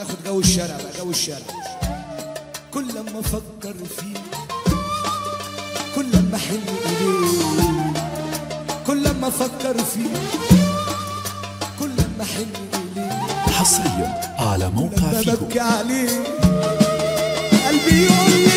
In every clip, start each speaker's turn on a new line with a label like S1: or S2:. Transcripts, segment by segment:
S1: ناخد جو الشارع بقى جو الشارع. كل لما أفكر فيه كل لما أحن إليه كل لما أفكر فيه كل لما أحن إليه.
S2: حصريا على موقع فيجو
S1: ببكي عليه قلبي يقول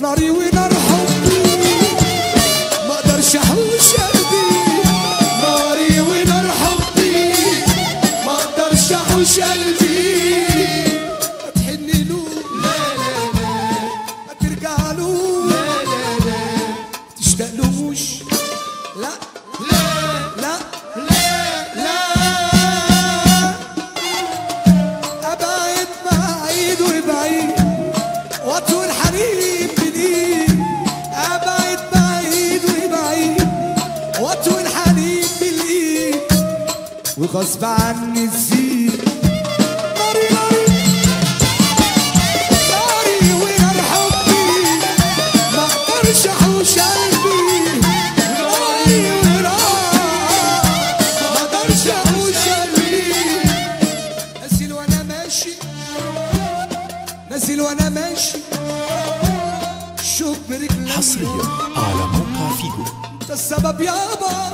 S1: ناري ونار حبي ما أقدرش احوش قلبي ناري ونار حبي ما أقدرش احوش قلبي هتحن له لا لا لا. هترجع له لا لا لا. تشتاق لهوش لا لا لا لا لا. ابعد بعيد وبعيد وغصب عني تزيد. ناري ناري ناري ونار حبي ما أقدرش احوش قلبي. ناري ونار ما أقدرش احوش قلبي. نازل وأنا ماشي. نازل وأنا ماشي. شوف برجلي.
S2: حصريا على موقع فيجو.
S1: انت السبب يابا.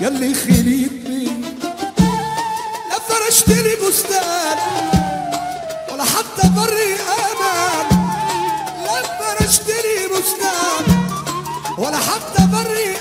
S1: يلي خليتني لا فرشت لي بستان ولا حتى بري أمان لا فرشت لي بستان ولا حتى بري